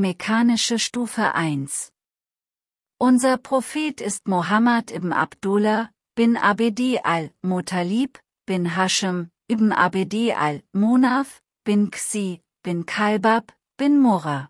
Mechanische Stufe 1 Unser Prophet ist Mohammed ibn Abdullah, bin Abedi al-Mutalib, bin Hashem, ibn Abedi al-Munaf, bin Xi, bin Kalbab, bin Murrah.